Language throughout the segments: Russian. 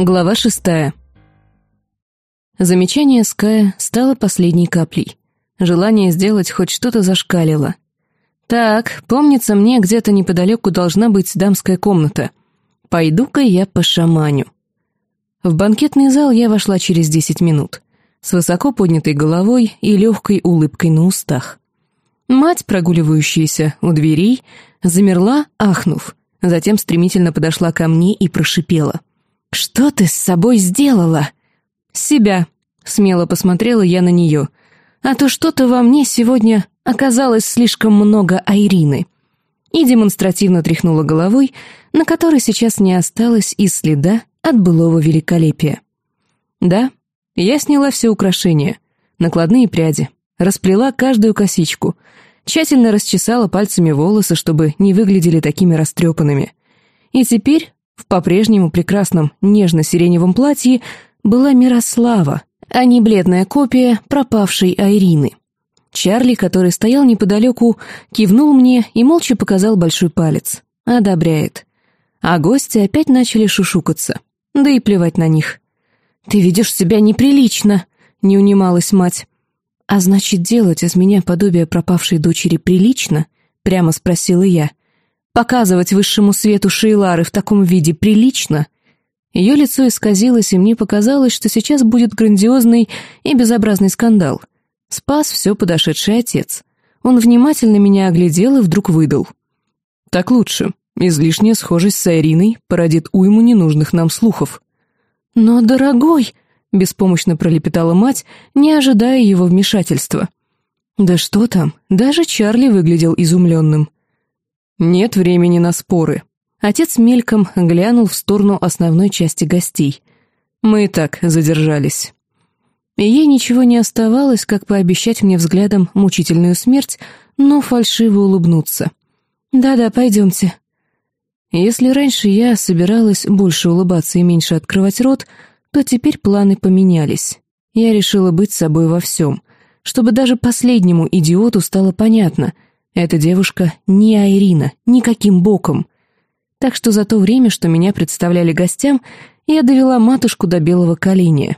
Глава шестая. Замечание Ская стало последней каплей. Желание сделать хоть что-то зашкалило. Так, помнится мне, где-то неподалеку должна быть дамская комната. Пойду-ка я по шаманю. В банкетный зал я вошла через десять минут, с высоко поднятой головой и легкой улыбкой на устах. Мать, прогуливающаяся у дверей, замерла, ахнув, затем стремительно подошла ко мне и прошипела — «Что ты с собой сделала?» «Себя», — смело посмотрела я на нее. «А то что-то во мне сегодня оказалось слишком много Айрины». И демонстративно тряхнула головой, на которой сейчас не осталось и следа от былого великолепия. Да, я сняла все украшения, накладные пряди, расплела каждую косичку, тщательно расчесала пальцами волосы, чтобы не выглядели такими растрепанными. И теперь в по-прежнему прекрасном нежно-сиреневом платье была Мирослава, а не бледная копия пропавшей Айрины. Чарли, который стоял неподалеку, кивнул мне и молча показал большой палец. Одобряет. А гости опять начали шушукаться. Да и плевать на них. «Ты ведешь себя неприлично», — не унималась мать. «А значит, делать из меня подобие пропавшей дочери прилично?» — прямо спросила я. Показывать высшему свету Шейлары в таком виде прилично? Ее лицо исказилось, и мне показалось, что сейчас будет грандиозный и безобразный скандал. Спас все подошедший отец. Он внимательно меня оглядел и вдруг выдал. «Так лучше. Излишняя схожесть с Ириной породит уйму ненужных нам слухов». «Но, дорогой!» — беспомощно пролепетала мать, не ожидая его вмешательства. «Да что там, даже Чарли выглядел изумленным». «Нет времени на споры». Отец мельком глянул в сторону основной части гостей. «Мы и так задержались». И ей ничего не оставалось, как пообещать мне взглядом мучительную смерть, но фальшиво улыбнуться. «Да-да, пойдемте». Если раньше я собиралась больше улыбаться и меньше открывать рот, то теперь планы поменялись. Я решила быть собой во всем, чтобы даже последнему идиоту стало понятно — эта девушка не Айрина, никаким боком. Так что за то время, что меня представляли гостям, я довела матушку до белого коленя.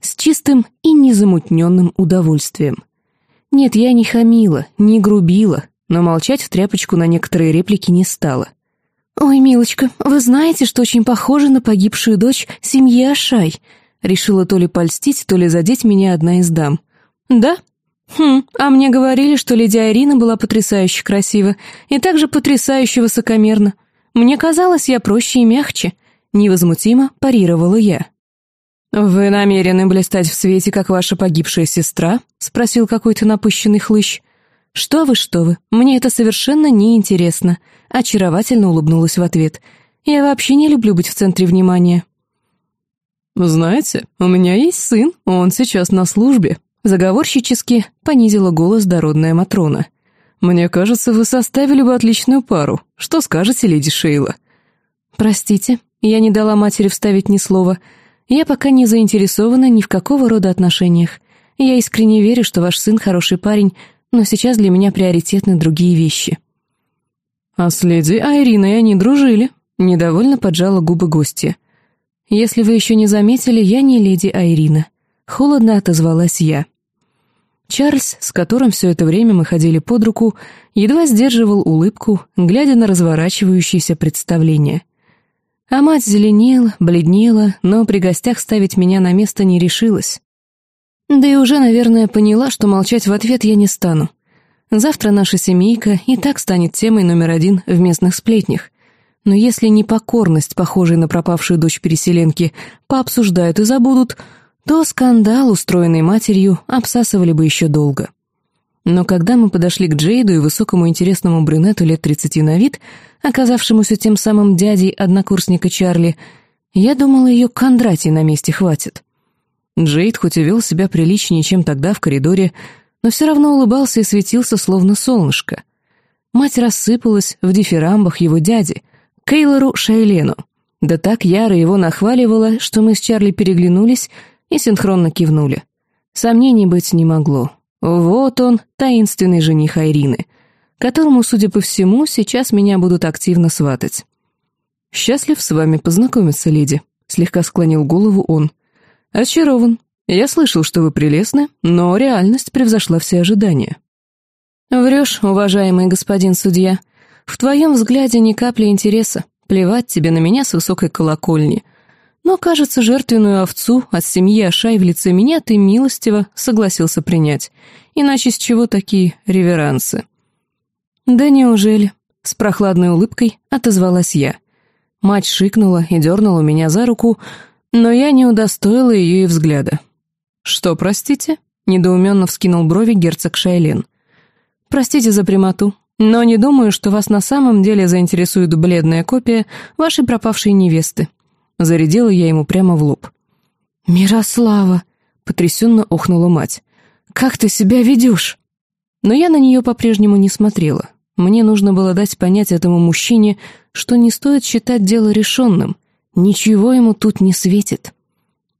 С чистым и незамутненным удовольствием. Нет, я не хамила, не грубила, но молчать в тряпочку на некоторые реплики не стала. «Ой, милочка, вы знаете, что очень похоже на погибшую дочь семьи Ашай?» Решила то ли польстить, то ли задеть меня одна из дам. «Да, «Хм, а мне говорили, что леди Ирина была потрясающе красива и также потрясающе высокомерна. Мне казалось, я проще и мягче», — невозмутимо парировала я. «Вы намерены блистать в свете, как ваша погибшая сестра?» — спросил какой-то напыщенный хлыщ. «Что вы, что вы, мне это совершенно неинтересно», — очаровательно улыбнулась в ответ. «Я вообще не люблю быть в центре внимания». «Знаете, у меня есть сын, он сейчас на службе», Заговорщически понизила голос дородная Матрона. «Мне кажется, вы составили бы отличную пару. Что скажете, леди Шейла?» «Простите, я не дала матери вставить ни слова. Я пока не заинтересована ни в какого рода отношениях. Я искренне верю, что ваш сын хороший парень, но сейчас для меня приоритетны другие вещи». «А с леди Айриной они дружили», — недовольно поджала губы гостья. «Если вы еще не заметили, я не леди Айрина». Холодно отозвалась я. Чарльз, с которым все это время мы ходили под руку, едва сдерживал улыбку, глядя на разворачивающееся представление. А мать зеленела, бледнела, но при гостях ставить меня на место не решилась. Да и уже, наверное, поняла, что молчать в ответ я не стану. Завтра наша семейка и так станет темой номер один в местных сплетнях. Но если непокорность, похожая на пропавшую дочь переселенки, пообсуждают и забудут, то скандал, устроенный матерью, обсасывали бы еще долго. Но когда мы подошли к Джейду и высокому интересному брюнету лет тридцати на вид, оказавшемуся тем самым дядей однокурсника Чарли, я думала, ее Кондратий на месте хватит. Джейд хоть и вел себя приличнее, чем тогда в коридоре, но все равно улыбался и светился, словно солнышко. Мать рассыпалась в дифирамбах его дяди, Кейлору Шайлену. Да так яро его нахваливала, что мы с Чарли переглянулись и синхронно кивнули. Сомнений быть не могло. Вот он, таинственный жених Айрины, которому, судя по всему, сейчас меня будут активно сватать. «Счастлив с вами познакомиться, леди», — слегка склонил голову он. «Очарован. Я слышал, что вы прелестны, но реальность превзошла все ожидания». «Врешь, уважаемый господин судья. В твоем взгляде ни капли интереса. Плевать тебе на меня с высокой колокольни. Но, кажется, жертвенную овцу от семьи Ашай в лице меня ты милостиво согласился принять. Иначе с чего такие реверансы?» «Да неужели?» — с прохладной улыбкой отозвалась я. Мать шикнула и дернула меня за руку, но я не удостоила ее и взгляда. «Что, простите?» — недоуменно вскинул брови герцог Шайлен. «Простите за прямоту, но не думаю, что вас на самом деле заинтересует бледная копия вашей пропавшей невесты». Зарядила я ему прямо в лоб. «Мирослава!» — потрясенно охнула мать. «Как ты себя ведешь?» Но я на нее по-прежнему не смотрела. Мне нужно было дать понять этому мужчине, что не стоит считать дело решенным. Ничего ему тут не светит.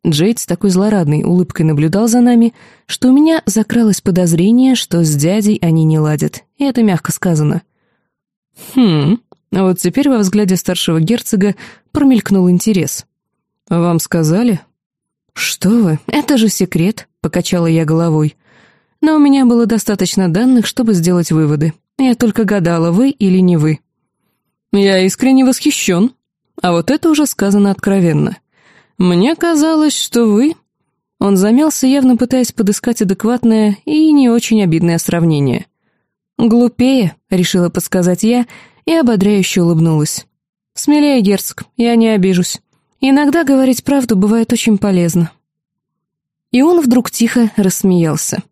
Джейд с такой злорадной улыбкой наблюдал за нами, что у меня закралось подозрение, что с дядей они не ладят, и это мягко сказано. «Хм...» А вот теперь во взгляде старшего герцога промелькнул интерес. «Вам сказали?» «Что вы, это же секрет», — покачала я головой. «Но у меня было достаточно данных, чтобы сделать выводы. Я только гадала, вы или не вы. Я искренне восхищен. А вот это уже сказано откровенно. Мне казалось, что вы... Он замялся, явно пытаясь подыскать адекватное и не очень обидное сравнение. «Глупее», — решила подсказать я, и ободряюще улыбнулась. «Смелее, герцог, я не обижусь. Иногда говорить правду бывает очень полезно». И он вдруг тихо рассмеялся.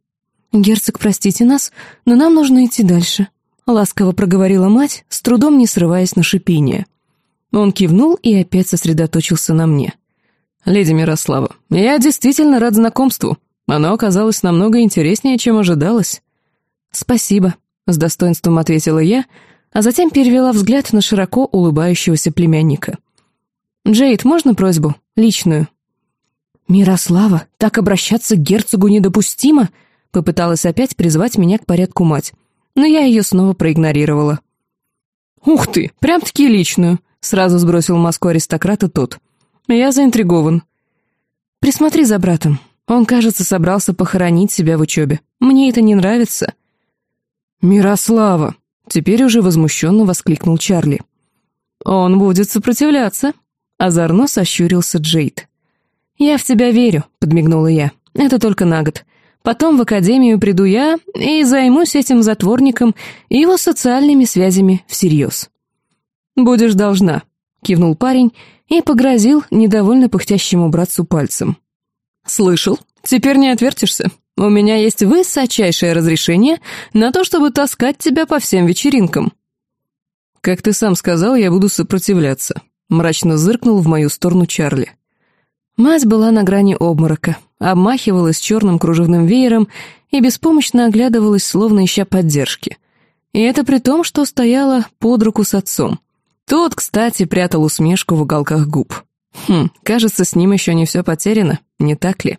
«Герцог, простите нас, но нам нужно идти дальше», — ласково проговорила мать, с трудом не срываясь на шипение. Он кивнул и опять сосредоточился на мне. «Леди Мирослава, я действительно рад знакомству. Оно оказалось намного интереснее, чем ожидалось». «Спасибо», — с достоинством ответила я, а затем перевела взгляд на широко улыбающегося племянника. «Джейд, можно просьбу? Личную?» «Мирослава, так обращаться к герцогу недопустимо!» Попыталась опять призвать меня к порядку мать, но я ее снова проигнорировала. «Ух ты, прям-таки личную!» — сразу сбросил маску аристократа тот. «Я заинтригован». «Присмотри за братом. Он, кажется, собрался похоронить себя в учебе. Мне это не нравится». «Мирослава!» — теперь уже возмущенно воскликнул Чарли. «Он будет сопротивляться», — озорно сощурился Джейд. «Я в тебя верю», — подмигнула я. «Это только на год. Потом в академию приду я и займусь этим затворником и его социальными связями всерьез». «Будешь должна», — кивнул парень и погрозил недовольно пыхтящему братцу пальцем. «Слышал? Теперь не отвертишься. У меня есть высочайшее разрешение на то, чтобы таскать тебя по всем вечеринкам». «Как ты сам сказал, я буду сопротивляться», — мрачно зыркнул в мою сторону Чарли. Мать была на грани обморока, обмахивалась черным кружевным веером и беспомощно оглядывалась, словно ища поддержки. И это при том, что стояла под руку с отцом. Тот, кстати, прятал усмешку в уголках губ. Хм, кажется, с ним еще не все потеряно, не так ли?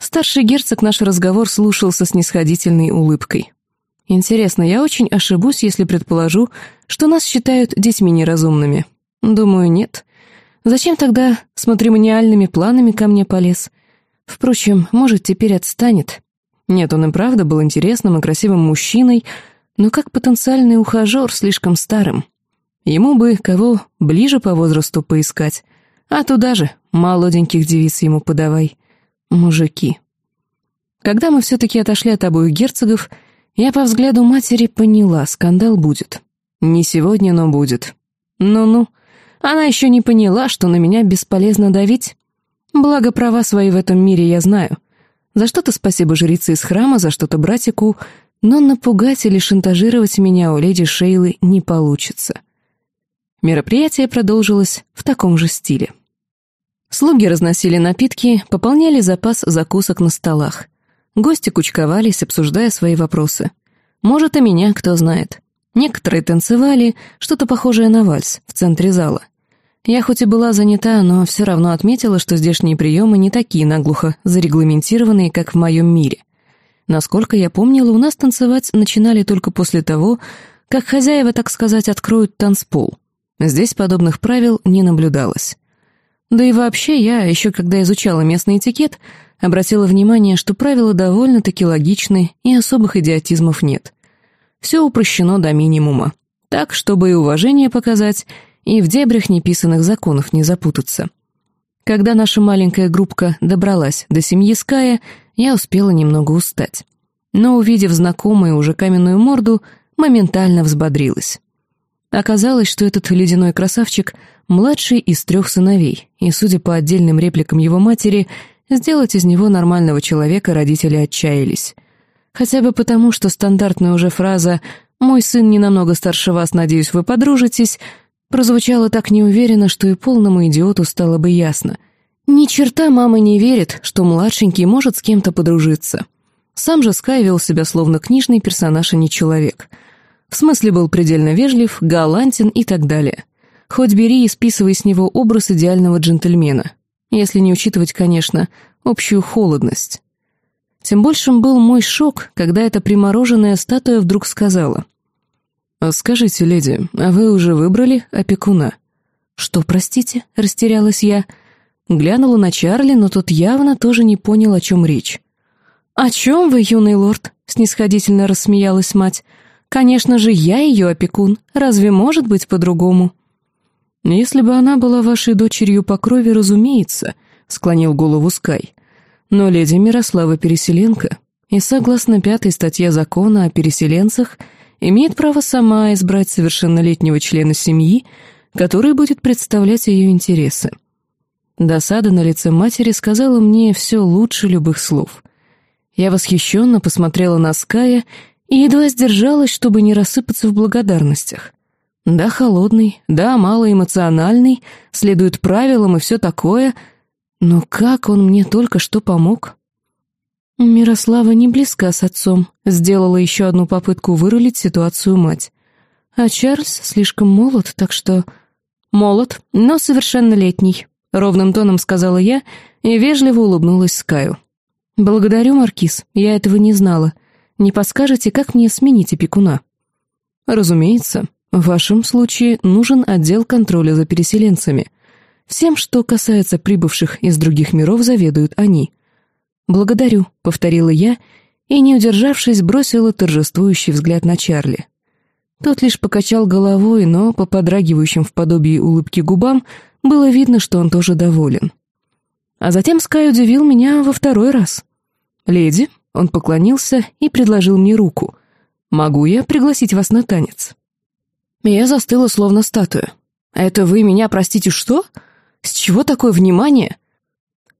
Старший герцог наш разговор слушал со снисходительной улыбкой. Интересно, я очень ошибусь, если предположу, что нас считают детьми неразумными. Думаю, нет. Зачем тогда с матримониальными планами ко мне полез? Впрочем, может, теперь отстанет. Нет, он и правда был интересным и красивым мужчиной, но как потенциальный ухажер слишком старым. Ему бы кого ближе по возрасту поискать, а туда же молоденьких девиц ему подавай. Мужики. Когда мы все-таки отошли от обоих герцогов, я по взгляду матери поняла, скандал будет. Не сегодня, но будет. Ну-ну, она еще не поняла, что на меня бесполезно давить. Благо, права свои в этом мире я знаю. За что-то спасибо жрице из храма, за что-то братику, но напугать или шантажировать меня у леди Шейлы не получится. Мероприятие продолжилось в таком же стиле. Слуги разносили напитки, пополняли запас закусок на столах. Гости кучковались, обсуждая свои вопросы. Может, и меня кто знает. Некоторые танцевали, что-то похожее на вальс, в центре зала. Я хоть и была занята, но все равно отметила, что здешние приемы не такие наглухо зарегламентированные, как в моем мире. Насколько я помнила, у нас танцевать начинали только после того, как хозяева, так сказать, откроют танцпол. Здесь подобных правил не наблюдалось. Да и вообще я, еще когда изучала местный этикет, обратила внимание, что правила довольно-таки логичны и особых идиотизмов нет. Все упрощено до минимума. Так, чтобы и уважение показать, и в дебрях неписанных законов не запутаться. Когда наша маленькая группка добралась до семьи Ская, я успела немного устать. Но, увидев знакомую уже каменную морду, моментально взбодрилась. Оказалось, что этот ледяной красавчик — младший из трех сыновей, и, судя по отдельным репликам его матери, сделать из него нормального человека родители отчаялись. Хотя бы потому, что стандартная уже фраза «Мой сын не намного старше вас, надеюсь, вы подружитесь» прозвучало так неуверенно, что и полному идиоту стало бы ясно. Ни черта мама не верит, что младшенький может с кем-то подружиться. Сам же Скай вел себя словно книжный персонаж, а не человек. В смысле был предельно вежлив, галантен и так далее. Хоть бери и списывай с него образ идеального джентльмена. Если не учитывать, конечно, общую холодность. Тем большим был мой шок, когда эта примороженная статуя вдруг сказала. «Скажите, леди, а вы уже выбрали опекуна?» «Что, простите?» — растерялась я. Глянула на Чарли, но тот явно тоже не понял, о чем речь. «О чем вы, юный лорд?» — снисходительно рассмеялась мать. «Конечно же, я ее опекун. Разве может быть по-другому?» «Если бы она была вашей дочерью по крови, разумеется», — склонил голову Скай. Но леди Мирослава переселенка, и согласно пятой статье закона о переселенцах, имеет право сама избрать совершеннолетнего члена семьи, который будет представлять ее интересы. Досада на лице матери сказала мне все лучше любых слов. Я восхищенно посмотрела на Ская и едва сдержалась, чтобы не рассыпаться в благодарностях. Да, холодный, да, малоэмоциональный, следует правилам и все такое — но как он мне только что помог? Мирослава не близка с отцом, сделала еще одну попытку вырулить ситуацию мать. А Чарльз слишком молод, так что... Молод, но совершеннолетний, ровным тоном сказала я и вежливо улыбнулась Скаю. «Благодарю, Маркиз, я этого не знала. Не подскажете, как мне сменить опекуна?» «Разумеется. В вашем случае нужен отдел контроля за переселенцами. Всем, что касается прибывших из других миров, заведуют они. «Благодарю», — повторила я, и, не удержавшись, бросила торжествующий взгляд на Чарли. Тот лишь покачал головой, но по подрагивающим в подобии улыбки губам было видно, что он тоже доволен. А затем Скай удивил меня во второй раз. «Леди», — он поклонился и предложил мне руку. «Могу я пригласить вас на танец?» Я застыла, словно статуя. «Это вы меня, простите, что?» С чего такое внимание?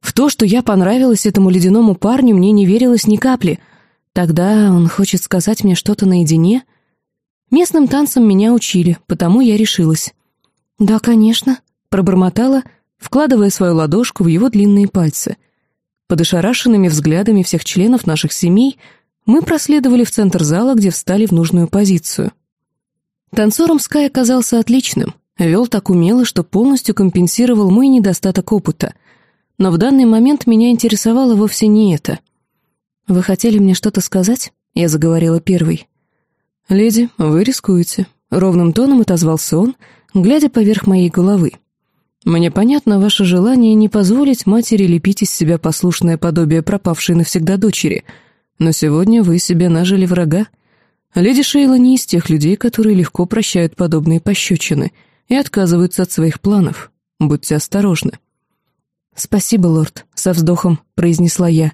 В то, что я понравилась этому ледяному парню, мне не верилось ни капли. Тогда он хочет сказать мне что-то наедине? Местным танцам меня учили, потому я решилась. «Да, конечно», — пробормотала, вкладывая свою ладошку в его длинные пальцы. Под ошарашенными взглядами всех членов наших семей мы проследовали в центр зала, где встали в нужную позицию. Танцором Скай оказался отличным. Вел так умело, что полностью компенсировал мой недостаток опыта. Но в данный момент меня интересовало вовсе не это. «Вы хотели мне что-то сказать?» — я заговорила первой. «Леди, вы рискуете», — ровным тоном отозвался он, глядя поверх моей головы. «Мне понятно ваше желание не позволить матери лепить из себя послушное подобие пропавшей навсегда дочери, но сегодня вы себе нажили врага. Леди Шейла не из тех людей, которые легко прощают подобные пощечины — и отказываются от своих планов. Будьте осторожны». «Спасибо, лорд», — со вздохом произнесла я.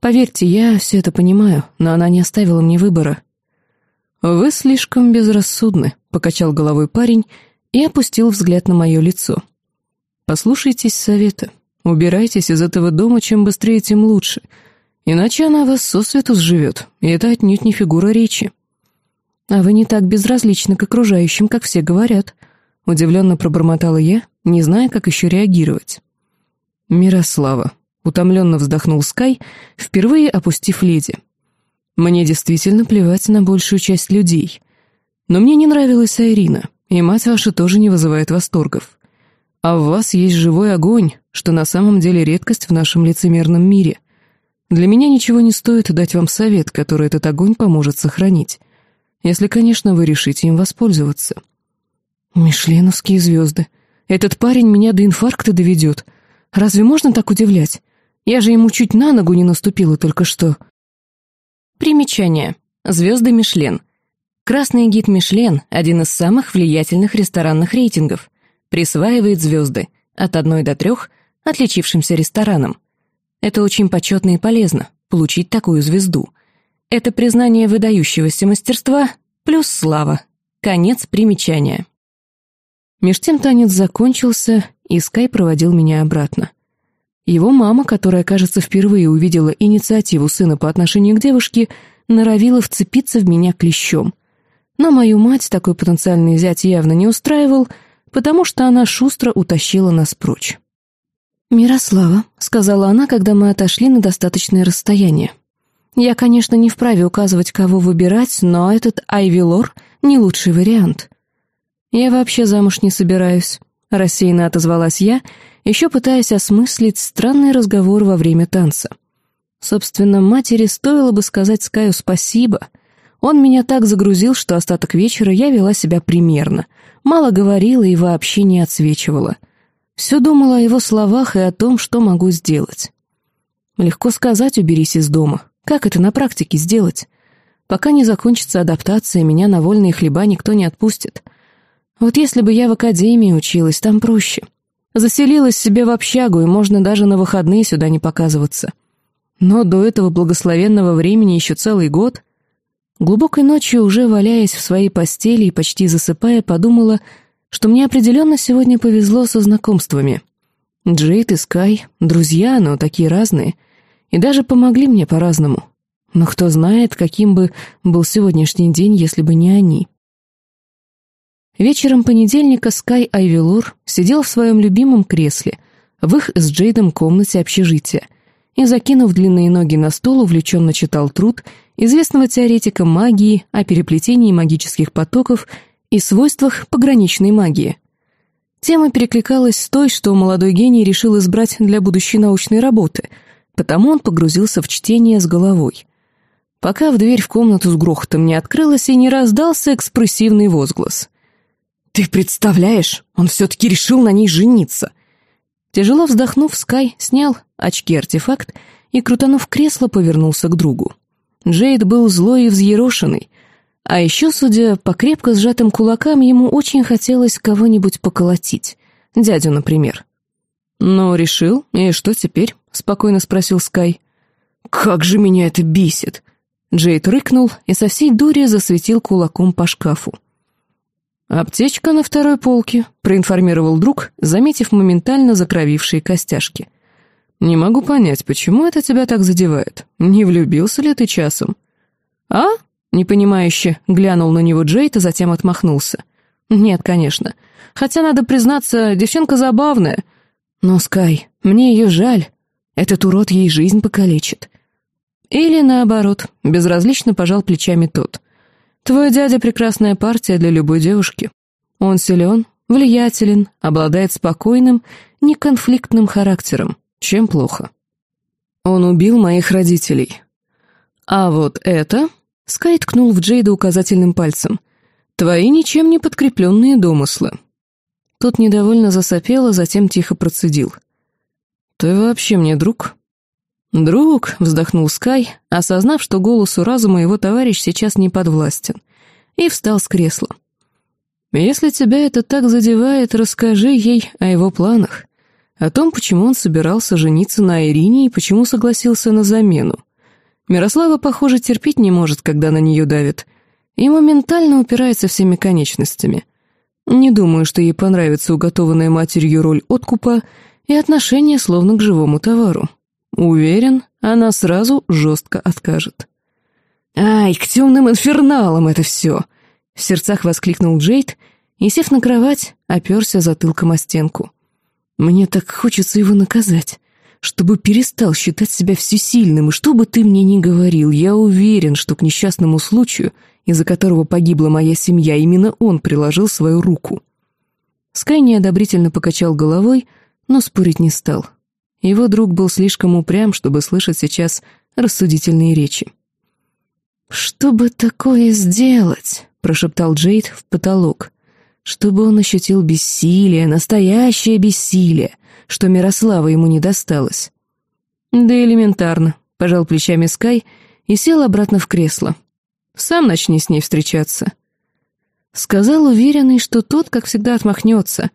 «Поверьте, я все это понимаю, но она не оставила мне выбора». «Вы слишком безрассудны», — покачал головой парень и опустил взгляд на мое лицо. «Послушайтесь совета. Убирайтесь из этого дома, чем быстрее, тем лучше. Иначе она вас сосвету сживет, и это отнюдь не фигура речи». «А вы не так безразличны к окружающим, как все говорят», Удивленно пробормотала я, не зная, как еще реагировать. «Мирослава», — утомленно вздохнул Скай, впервые опустив леди. «Мне действительно плевать на большую часть людей. Но мне не нравилась Айрина, и мать ваша тоже не вызывает восторгов. А в вас есть живой огонь, что на самом деле редкость в нашем лицемерном мире. Для меня ничего не стоит дать вам совет, который этот огонь поможет сохранить, если, конечно, вы решите им воспользоваться». «Мишленовские звезды», Этот парень меня до инфаркта доведет. Разве можно так удивлять? Я же ему чуть на ногу не наступила только что. Примечание. Звезды Мишлен. Красный гид Мишлен — один из самых влиятельных ресторанных рейтингов. Присваивает звезды от одной до трех отличившимся ресторанам. Это очень почетно и полезно — получить такую звезду. Это признание выдающегося мастерства плюс слава. Конец примечания. Меж тем танец закончился, и Скай проводил меня обратно. Его мама, которая, кажется, впервые увидела инициативу сына по отношению к девушке, норовила вцепиться в меня клещом. Но мою мать такой потенциальный зять явно не устраивал, потому что она шустро утащила нас прочь. «Мирослава», — сказала она, когда мы отошли на достаточное расстояние. «Я, конечно, не вправе указывать, кого выбирать, но этот Айвилор — не лучший вариант». «Я вообще замуж не собираюсь», — рассеянно отозвалась я, еще пытаясь осмыслить странный разговор во время танца. Собственно, матери стоило бы сказать Скаю спасибо. Он меня так загрузил, что остаток вечера я вела себя примерно, мало говорила и вообще не отсвечивала. Все думала о его словах и о том, что могу сделать. Легко сказать «уберись из дома». Как это на практике сделать? Пока не закончится адаптация, меня на вольные хлеба никто не отпустит. Вот если бы я в академии училась, там проще. Заселилась себе в общагу, и можно даже на выходные сюда не показываться. Но до этого благословенного времени еще целый год. Глубокой ночью, уже валяясь в своей постели и почти засыпая, подумала, что мне определенно сегодня повезло со знакомствами. Джейд и Скай — друзья, но такие разные, и даже помогли мне по-разному. Но кто знает, каким бы был сегодняшний день, если бы не они. Вечером понедельника Скай Айвелур сидел в своем любимом кресле, в их с Джейдом комнате общежития, и, закинув длинные ноги на стол, увлеченно читал труд известного теоретика магии о переплетении магических потоков и свойствах пограничной магии. Тема перекликалась с той, что молодой гений решил избрать для будущей научной работы, потому он погрузился в чтение с головой. Пока в дверь в комнату с грохотом не открылась и не раздался экспрессивный возглас. «Ты представляешь, он все-таки решил на ней жениться!» Тяжело вздохнув, Скай снял очки-артефакт и, крутанув кресло, повернулся к другу. Джейд был злой и взъерошенный, а еще, судя по крепко сжатым кулакам, ему очень хотелось кого-нибудь поколотить. Дядю, например. «Ну, решил, и что теперь?» — спокойно спросил Скай. «Как же меня это бесит!» Джейд рыкнул и со всей дури засветил кулаком по шкафу. «Аптечка на второй полке», — проинформировал друг, заметив моментально закровившие костяшки. «Не могу понять, почему это тебя так задевает? Не влюбился ли ты часом?» «А?» — непонимающе глянул на него Джейд, а затем отмахнулся. «Нет, конечно. Хотя, надо признаться, девчонка забавная. Но, Скай, мне ее жаль. Этот урод ей жизнь покалечит». Или наоборот, безразлично пожал плечами тот. Твой дядя — прекрасная партия для любой девушки. Он силен, влиятелен, обладает спокойным, неконфликтным характером. Чем плохо? Он убил моих родителей. А вот это... Скай ткнул в Джейда указательным пальцем. «Твои ничем не подкрепленные домыслы». Тот недовольно засопел, а затем тихо процедил. «Ты вообще мне друг?» «Друг», — вздохнул Скай, осознав, что голосу разума его товарищ сейчас не подвластен, и встал с кресла. «Если тебя это так задевает, расскажи ей о его планах, о том, почему он собирался жениться на Ирине и почему согласился на замену. Мирослава, похоже, терпеть не может, когда на нее давит, и моментально упирается всеми конечностями. Не думаю, что ей понравится уготованная матерью роль откупа и отношение словно к живому товару». Уверен, она сразу жестко откажет. «Ай, к темным инферналам это все!» В сердцах воскликнул Джейд и, сев на кровать, оперся затылком о стенку. «Мне так хочется его наказать, чтобы перестал считать себя всесильным, и что бы ты мне ни говорил, я уверен, что к несчастному случаю, из-за которого погибла моя семья, именно он приложил свою руку». Скай неодобрительно покачал головой, но спорить не стал. Его друг был слишком упрям, чтобы слышать сейчас рассудительные речи. «Что бы такое сделать?» — прошептал Джейд в потолок. Чтобы он ощутил бессилие, настоящее бессилие, что Мирослава ему не досталось. Да элементарно, пожал плечами Скай и сел обратно в кресло. Сам начни с ней встречаться. Сказал уверенный, что тот, как всегда, отмахнется.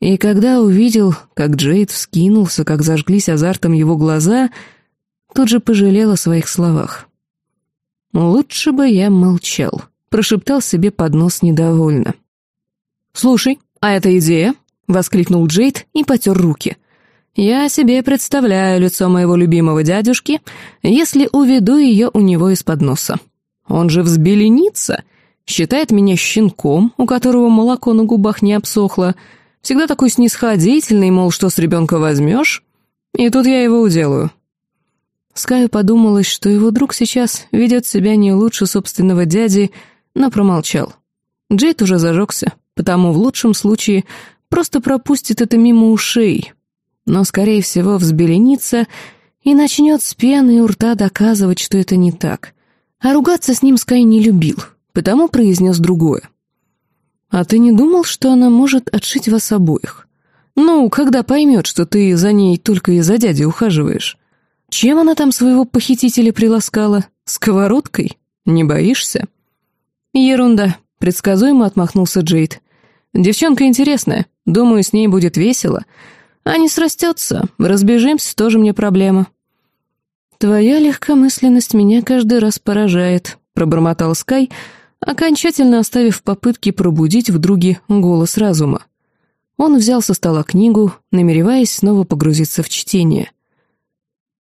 И когда увидел, как Джейд вскинулся, как зажглись азартом его глаза, тут же пожалел о своих словах. «Лучше бы я молчал», — прошептал себе под нос недовольно. «Слушай, а эта идея?» — воскликнул Джейд и потер руки. «Я себе представляю лицо моего любимого дядюшки, если уведу ее у него из-под носа. Он же взбеленится, считает меня щенком, у которого молоко на губах не обсохло, всегда такой снисходительный, мол, что с ребенка возьмешь, и тут я его уделаю». Скаю подумалось, что его друг сейчас ведет себя не лучше собственного дяди, но промолчал. Джейд уже зажегся, потому в лучшем случае просто пропустит это мимо ушей, но, скорее всего, взбеленится и начнет с пены у рта доказывать, что это не так. А ругаться с ним Скай не любил, потому произнес другое. «А ты не думал, что она может отшить вас обоих? Ну, когда поймет, что ты за ней только из-за дяди ухаживаешь? Чем она там своего похитителя приласкала? Сковородкой? Не боишься?» «Ерунда», — предсказуемо отмахнулся Джейд. «Девчонка интересная, думаю, с ней будет весело. А не срастется, разбежимся, тоже мне проблема». «Твоя легкомысленность меня каждый раз поражает», — пробормотал Скай, окончательно оставив попытки пробудить в друге голос разума. Он взял со стола книгу, намереваясь снова погрузиться в чтение.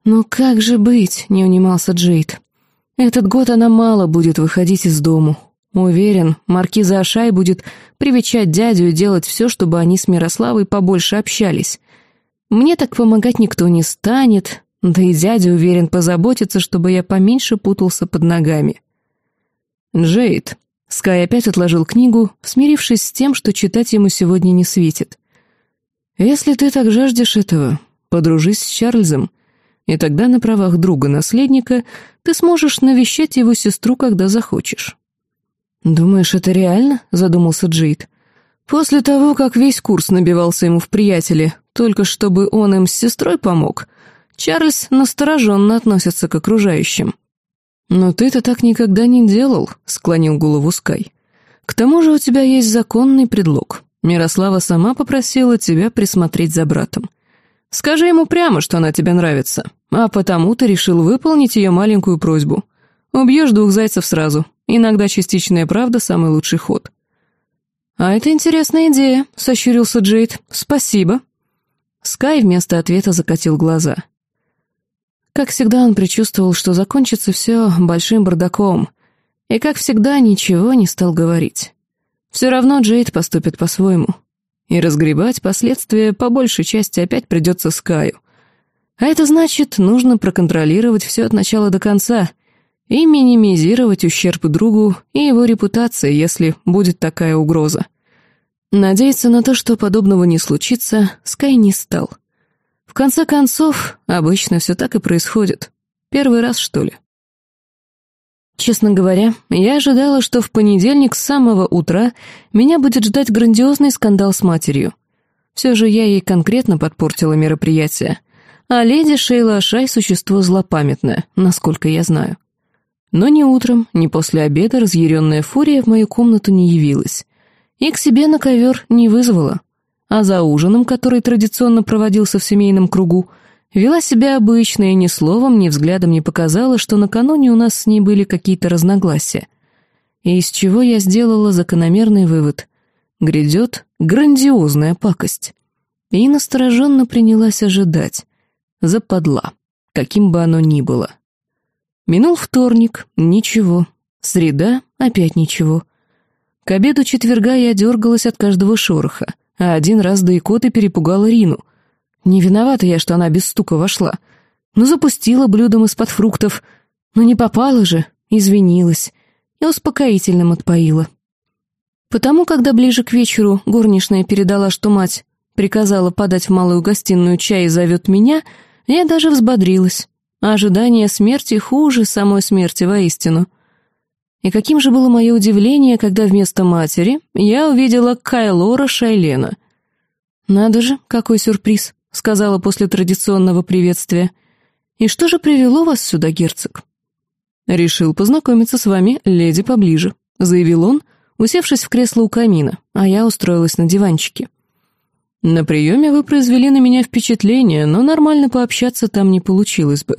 «Но как же быть?» — не унимался Джейд. «Этот год она мало будет выходить из дому. Уверен, маркиза Ашай будет привечать дядю и делать все, чтобы они с Мирославой побольше общались. Мне так помогать никто не станет, да и дядя, уверен, позаботится, чтобы я поменьше путался под ногами». «Джейд», — Скай опять отложил книгу, смирившись с тем, что читать ему сегодня не светит. «Если ты так жаждешь этого, подружись с Чарльзом» и тогда на правах друга-наследника ты сможешь навещать его сестру, когда захочешь». «Думаешь, это реально?» — задумался Джейд. «После того, как весь курс набивался ему в приятели, только чтобы он им с сестрой помог, Чарльз настороженно относится к окружающим». «Но ты-то так никогда не делал», — склонил голову Скай. «К тому же у тебя есть законный предлог. Мирослава сама попросила тебя присмотреть за братом. Скажи ему прямо, что она тебе нравится, а потому ты решил выполнить ее маленькую просьбу. Убьешь двух зайцев сразу. Иногда частичная правда — самый лучший ход». «А это интересная идея», — сощурился Джейд. «Спасибо». Скай вместо ответа закатил глаза. Как всегда, он предчувствовал, что закончится все большим бардаком, и, как всегда, ничего не стал говорить. Все равно Джейд поступит по-своему и разгребать последствия по большей части опять придется Скаю. А это значит, нужно проконтролировать все от начала до конца и минимизировать ущерб другу и его репутации, если будет такая угроза. Надеяться на то, что подобного не случится, Скай не стал. В конце концов, обычно все так и происходит. Первый раз, что ли? Честно говоря, я ожидала, что в понедельник с самого утра меня будет ждать грандиозный скандал с матерью. Все же я ей конкретно подпортила мероприятие, а леди Шейла Ашай — существо злопамятное, насколько я знаю. Но ни утром, ни после обеда разъяренная фурия в мою комнату не явилась. И к себе на ковер не вызвала. А за ужином, который традиционно проводился в семейном кругу, Вела себя обычно и ни словом, ни взглядом не показала, что накануне у нас с ней были какие-то разногласия. И из чего я сделала закономерный вывод. Грядет грандиозная пакость. И настороженно принялась ожидать. Западла, каким бы оно ни было. Минул вторник, ничего. Среда, опять ничего. К обеду четверга я дергалась от каждого шороха, а один раз да икоты перепугала Рину — не виновата я, что она без стука вошла. Ну, запустила блюдом из-под фруктов. Но не попала же, извинилась. И успокоительным отпоила. Потому, когда ближе к вечеру горничная передала, что мать приказала подать в малую гостиную чай и зовет меня, я даже взбодрилась. ожидание смерти хуже самой смерти воистину. И каким же было мое удивление, когда вместо матери я увидела Кайлора Шайлена. «Надо же, какой сюрприз», — сказала после традиционного приветствия. «И что же привело вас сюда, герцог?» «Решил познакомиться с вами, леди, поближе», — заявил он, усевшись в кресло у камина, а я устроилась на диванчике. «На приеме вы произвели на меня впечатление, но нормально пообщаться там не получилось бы».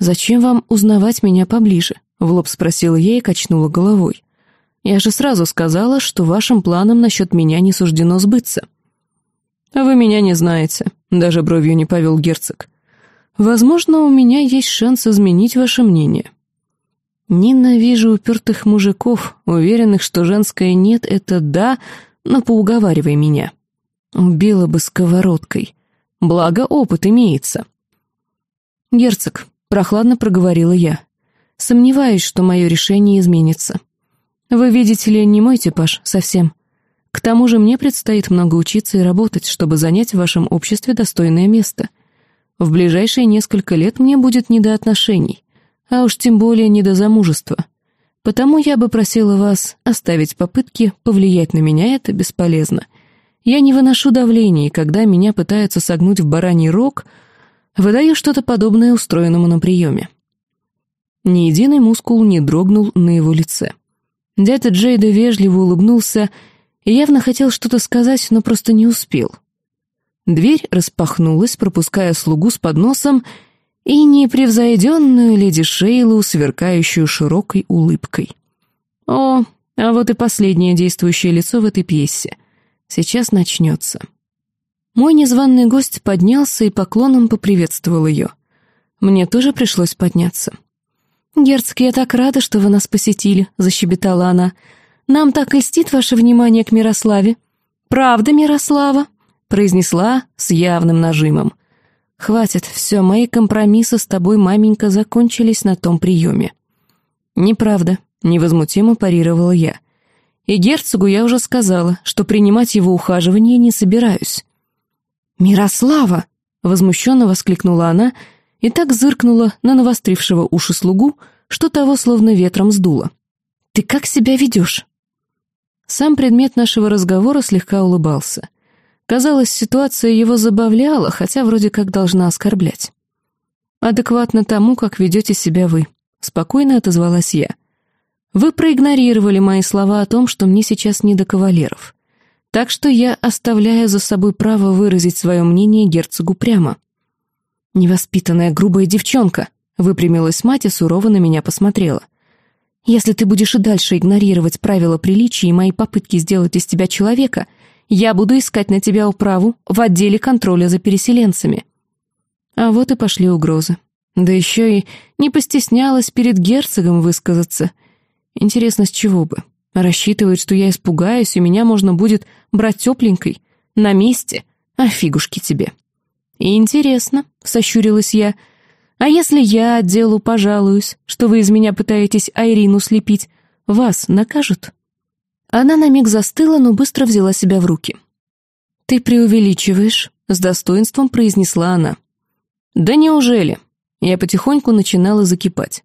«Зачем вам узнавать меня поближе?» В лоб спросила я и качнула головой. «Я же сразу сказала, что вашим планам насчет меня не суждено сбыться». «А вы меня не знаете», — даже бровью не повел герцог. «Возможно, у меня есть шанс изменить ваше мнение». «Ненавижу упертых мужиков, уверенных, что женское «нет» — это «да», но поуговаривай меня». Убила бы сковородкой. Благо, опыт имеется. «Герцог», — прохладно проговорила я, Сомневаюсь, что мое решение изменится. Вы видите ли, не мой типаж совсем. К тому же мне предстоит много учиться и работать, чтобы занять в вашем обществе достойное место. В ближайшие несколько лет мне будет не до отношений, а уж тем более не до замужества. Потому я бы просила вас оставить попытки повлиять на меня, это бесполезно. Я не выношу давления, и когда меня пытаются согнуть в бараний рог, выдаю что-то подобное устроенному на приеме. Ни единый мускул не дрогнул на его лице. Дядя Джейда вежливо улыбнулся и явно хотел что-то сказать, но просто не успел. Дверь распахнулась, пропуская слугу с подносом и непревзойденную леди Шейлу, сверкающую широкой улыбкой. О, а вот и последнее действующее лицо в этой пьесе. Сейчас начнется. Мой незваный гость поднялся и поклоном поприветствовал ее. Мне тоже пришлось подняться. «Герцог, я так рада, что вы нас посетили», — защебетала она. «Нам так льстит ваше внимание к Мирославе». «Правда, Мирослава?» — произнесла с явным нажимом. «Хватит, все, мои компромиссы с тобой, маменька, закончились на том приеме». «Неправда», — невозмутимо парировала я. «И герцогу я уже сказала, что принимать его ухаживание не собираюсь». «Мирослава!» — возмущенно воскликнула она — и так зыркнула на навострившего уши слугу, что того словно ветром сдуло. «Ты как себя ведешь?» Сам предмет нашего разговора слегка улыбался. Казалось, ситуация его забавляла, хотя вроде как должна оскорблять. «Адекватно тому, как ведете себя вы», — спокойно отозвалась я. «Вы проигнорировали мои слова о том, что мне сейчас не до кавалеров. Так что я оставляю за собой право выразить свое мнение герцогу прямо». «Невоспитанная грубая девчонка», — выпрямилась мать и сурово на меня посмотрела. «Если ты будешь и дальше игнорировать правила приличия и мои попытки сделать из тебя человека, я буду искать на тебя управу в отделе контроля за переселенцами». А вот и пошли угрозы. Да еще и не постеснялась перед герцогом высказаться. Интересно, с чего бы? Рассчитывает, что я испугаюсь, и меня можно будет брать тепленькой, на месте, а фигушки тебе. «Интересно», — сощурилась я. «А если я отделу пожалуюсь, что вы из меня пытаетесь Айрину слепить, вас накажут?» Она на миг застыла, но быстро взяла себя в руки. «Ты преувеличиваешь», — с достоинством произнесла она. «Да неужели?» Я потихоньку начинала закипать.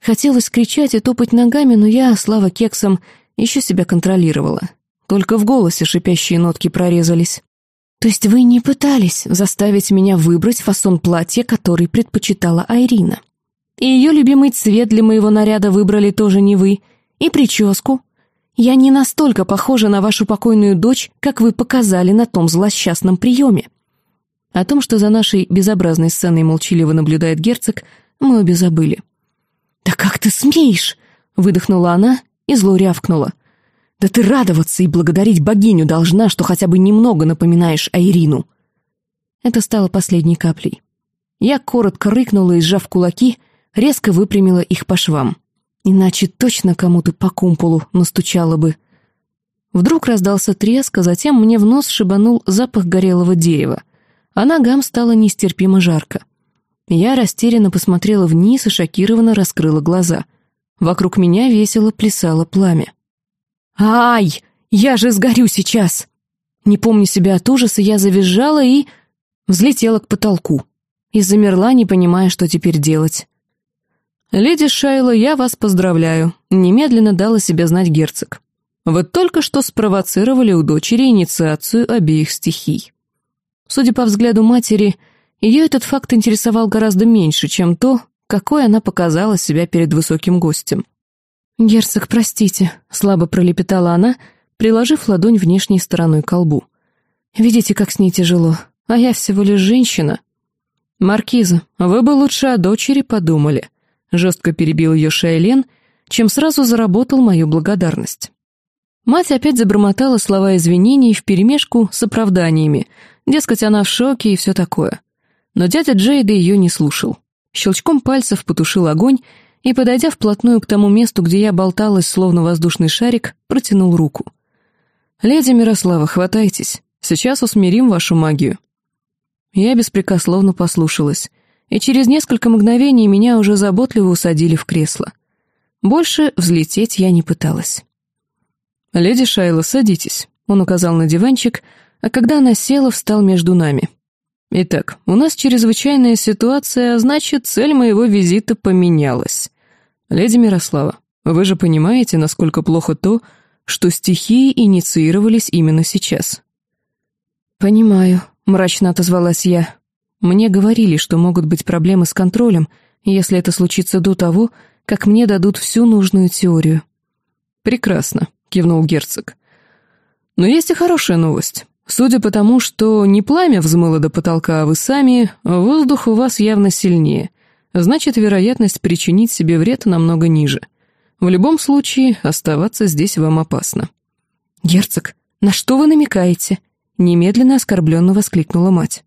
Хотелось кричать и топать ногами, но я, слава кексам, еще себя контролировала. Только в голосе шипящие нотки прорезались. «То есть вы не пытались заставить меня выбрать фасон платья, который предпочитала Айрина? И ее любимый цвет для моего наряда выбрали тоже не вы, и прическу? Я не настолько похожа на вашу покойную дочь, как вы показали на том злосчастном приеме». О том, что за нашей безобразной сценой молчаливо наблюдает герцог, мы обе забыли. «Да как ты смеешь?» — выдохнула она и зло рявкнула. Да ты радоваться и благодарить богиню должна, что хотя бы немного напоминаешь Айрину. Это стало последней каплей. Я коротко рыкнула и, сжав кулаки, резко выпрямила их по швам. Иначе точно кому-то по кумполу настучала бы. Вдруг раздался треск, а затем мне в нос шибанул запах горелого дерева, а ногам стало нестерпимо жарко. Я растерянно посмотрела вниз и шокированно раскрыла глаза. Вокруг меня весело плясало пламя. «Ай! Я же сгорю сейчас!» Не помню себя от ужаса, я завизжала и... взлетела к потолку. И замерла, не понимая, что теперь делать. «Леди Шайла, я вас поздравляю», — немедленно дала себе знать герцог. «Вы только что спровоцировали у дочери инициацию обеих стихий». Судя по взгляду матери, ее этот факт интересовал гораздо меньше, чем то, какой она показала себя перед высоким гостем. «Герцог, простите», — слабо пролепетала она, приложив ладонь внешней стороной к колбу. «Видите, как с ней тяжело, а я всего лишь женщина». «Маркиза, вы бы лучше о дочери подумали», Жестко перебил ее Шайлен, чем сразу заработал мою благодарность. Мать опять забормотала слова извинений вперемешку с оправданиями, дескать, она в шоке и все такое. Но дядя Джейда ее не слушал. Щелчком пальцев потушил огонь и, подойдя вплотную к тому месту, где я болталась, словно воздушный шарик, протянул руку. «Леди Мирослава, хватайтесь, сейчас усмирим вашу магию». Я беспрекословно послушалась, и через несколько мгновений меня уже заботливо усадили в кресло. Больше взлететь я не пыталась. «Леди Шайла, садитесь», — он указал на диванчик, а когда она села, встал между нами. «Итак, у нас чрезвычайная ситуация, а значит, цель моего визита поменялась. Леди Мирослава, вы же понимаете, насколько плохо то, что стихии инициировались именно сейчас?» «Понимаю», — мрачно отозвалась я. Мне говорили, что могут быть проблемы с контролем, если это случится до того, как мне дадут всю нужную теорию. «Прекрасно», — кивнул герцог. «Но есть и хорошая новость. Судя по тому, что не пламя взмыло до потолка, а вы сами, воздух у вас явно сильнее. Значит, вероятность причинить себе вред намного ниже. В любом случае, оставаться здесь вам опасно». «Герцог, на что вы намекаете?» — немедленно оскорбленно воскликнула мать.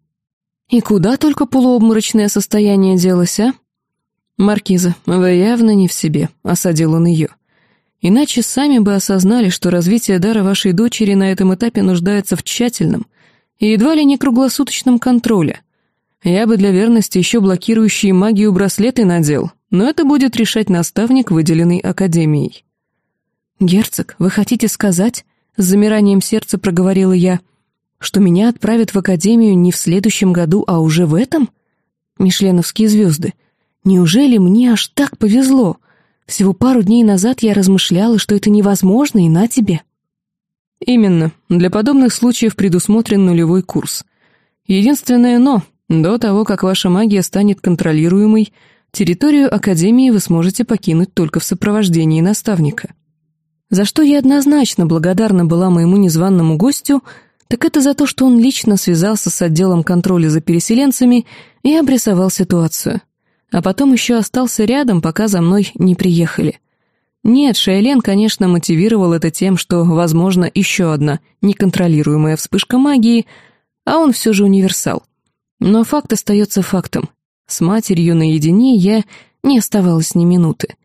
И куда только полуобморочное состояние делось, а? «Маркиза, вы явно не в себе», — осадил он ее. «Иначе сами бы осознали, что развитие дара вашей дочери на этом этапе нуждается в тщательном и едва ли не круглосуточном контроле. Я бы для верности еще блокирующие магию браслеты надел, но это будет решать наставник, выделенный Академией». «Герцог, вы хотите сказать?» — с замиранием сердца проговорила я — что меня отправят в академию не в следующем году, а уже в этом? Мишленовские звезды. Неужели мне аж так повезло? Всего пару дней назад я размышляла, что это невозможно, и на тебе. Именно. Для подобных случаев предусмотрен нулевой курс. Единственное «но» — до того, как ваша магия станет контролируемой, территорию Академии вы сможете покинуть только в сопровождении наставника. За что я однозначно благодарна была моему незваному гостю — так это за то, что он лично связался с отделом контроля за переселенцами и обрисовал ситуацию. А потом еще остался рядом, пока за мной не приехали. Нет, Шайлен, конечно, мотивировал это тем, что, возможно, еще одна неконтролируемая вспышка магии, а он все же универсал. Но факт остается фактом. С матерью наедине я не оставалась ни минуты.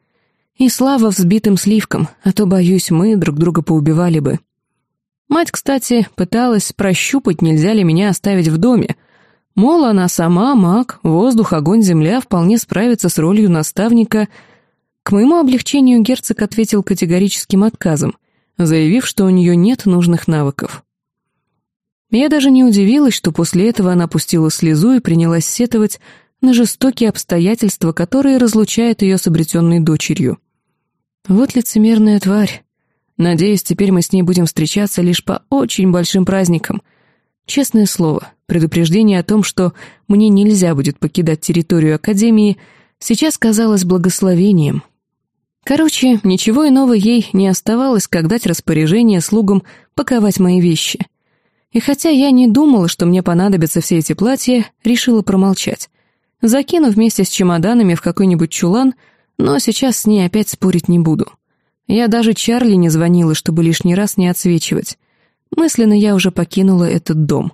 И слава взбитым сливкам, а то, боюсь, мы друг друга поубивали бы. Мать, кстати, пыталась прощупать, нельзя ли меня оставить в доме. Мол, она сама, маг, воздух, огонь, земля вполне справится с ролью наставника. К моему облегчению герцог ответил категорическим отказом, заявив, что у нее нет нужных навыков. Я даже не удивилась, что после этого она пустила слезу и принялась сетовать на жестокие обстоятельства, которые разлучают ее с обретенной дочерью. Вот лицемерная тварь. Надеюсь, теперь мы с ней будем встречаться лишь по очень большим праздникам. Честное слово, предупреждение о том, что мне нельзя будет покидать территорию Академии, сейчас казалось благословением. Короче, ничего иного ей не оставалось, как дать распоряжение слугам паковать мои вещи. И хотя я не думала, что мне понадобятся все эти платья, решила промолчать. Закину вместе с чемоданами в какой-нибудь чулан, но сейчас с ней опять спорить не буду. Я даже Чарли не звонила, чтобы лишний раз не отсвечивать. Мысленно я уже покинула этот дом.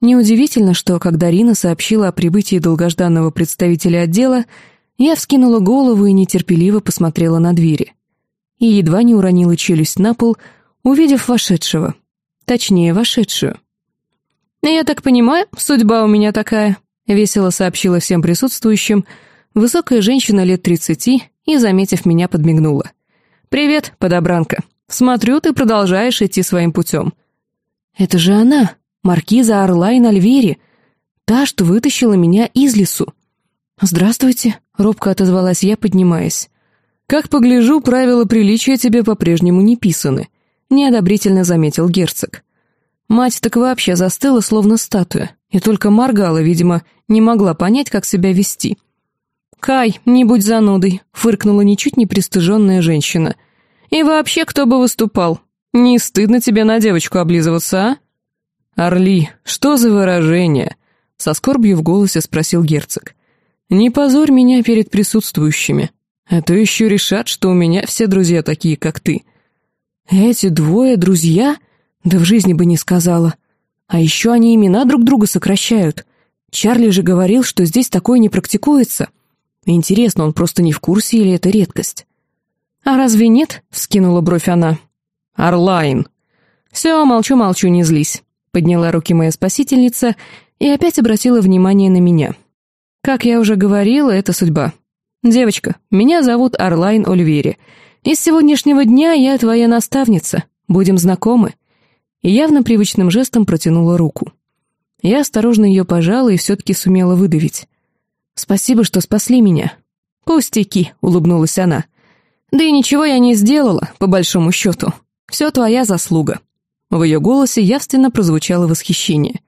Неудивительно, что, когда Рина сообщила о прибытии долгожданного представителя отдела, я вскинула голову и нетерпеливо посмотрела на двери. И едва не уронила челюсть на пол, увидев вошедшего. Точнее, вошедшую. «Я так понимаю, судьба у меня такая», — весело сообщила всем присутствующим, высокая женщина лет тридцати и, заметив меня, подмигнула. «Привет, подобранка. Смотрю, ты продолжаешь идти своим путем». «Это же она, маркиза Орлайн Альвери, та, что вытащила меня из лесу». «Здравствуйте», — Робко отозвалась я, поднимаясь. «Как погляжу, правила приличия тебе по-прежнему не писаны», — неодобрительно заметил герцог. Мать так вообще застыла, словно статуя, и только моргала, видимо, не могла понять, как себя вести. «Кай, не будь занудой», — фыркнула ничуть не пристыженная женщина. «И вообще, кто бы выступал? Не стыдно тебе на девочку облизываться, а?» «Орли, что за выражение?» — со скорбью в голосе спросил герцог. «Не позорь меня перед присутствующими, а то еще решат, что у меня все друзья такие, как ты». «Эти двое друзья?» Да в жизни бы не сказала. А еще они имена друг друга сокращают. Чарли же говорил, что здесь такое не практикуется. Интересно, он просто не в курсе или это редкость? «А разве нет?» — вскинула бровь она. «Орлайн!» «Все, молчу-молчу, не злись», — подняла руки моя спасительница и опять обратила внимание на меня. «Как я уже говорила, это судьба. Девочка, меня зовут Орлайн Ольвери, и с сегодняшнего дня я твоя наставница. Будем знакомы и явно привычным жестом протянула руку. Я осторожно ее пожала и все-таки сумела выдавить. «Спасибо, что спасли меня». «Пустяки», — улыбнулась она. «Да и ничего я не сделала, по большому счету. Все твоя заслуга». В ее голосе явственно прозвучало восхищение.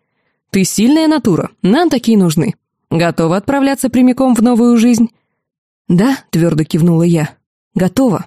«Ты сильная натура, нам такие нужны. Готова отправляться прямиком в новую жизнь?» «Да», — твердо кивнула я. «Готова».